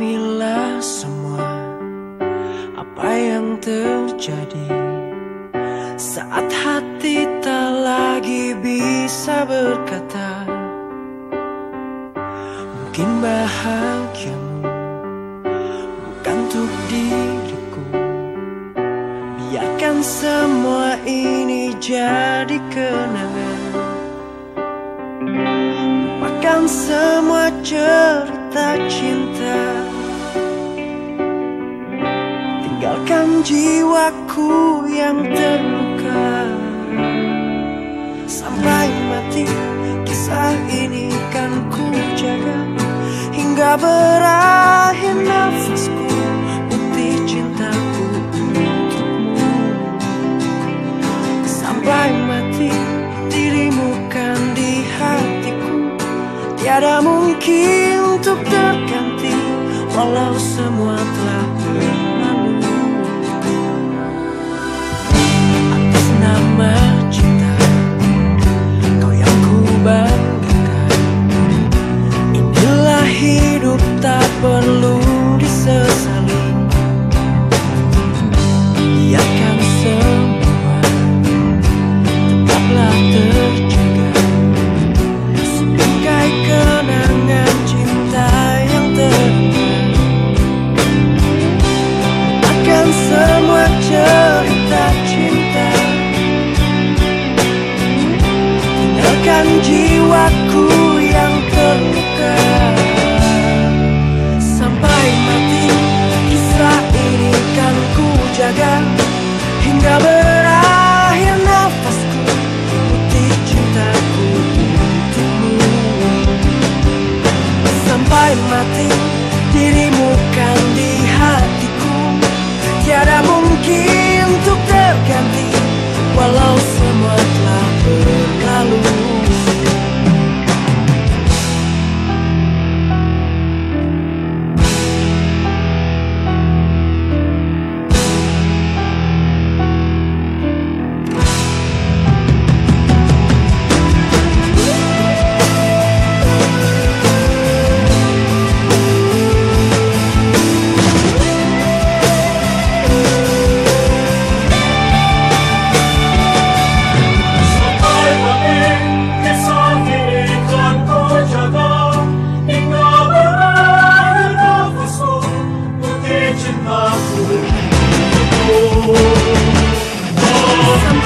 Pahamilah semua apa yang terjadi. Saat hati tak lagi bisa berkata Mungkin bahagiamu bukan untuk diriku. Biarkan semua ini jadi kenangan. Lupakan semua cerita cinta Tinggalkan jiwaku yang terluka. Sampai mati kisah ini kan ku jaga. Hingga berakhir nafasku Bukti cintaku Sampai mati dirimu kan di hatiku. Tiada mungkin untuk terganti Walau semua telah berlalu impossible. Oh, oh. oh.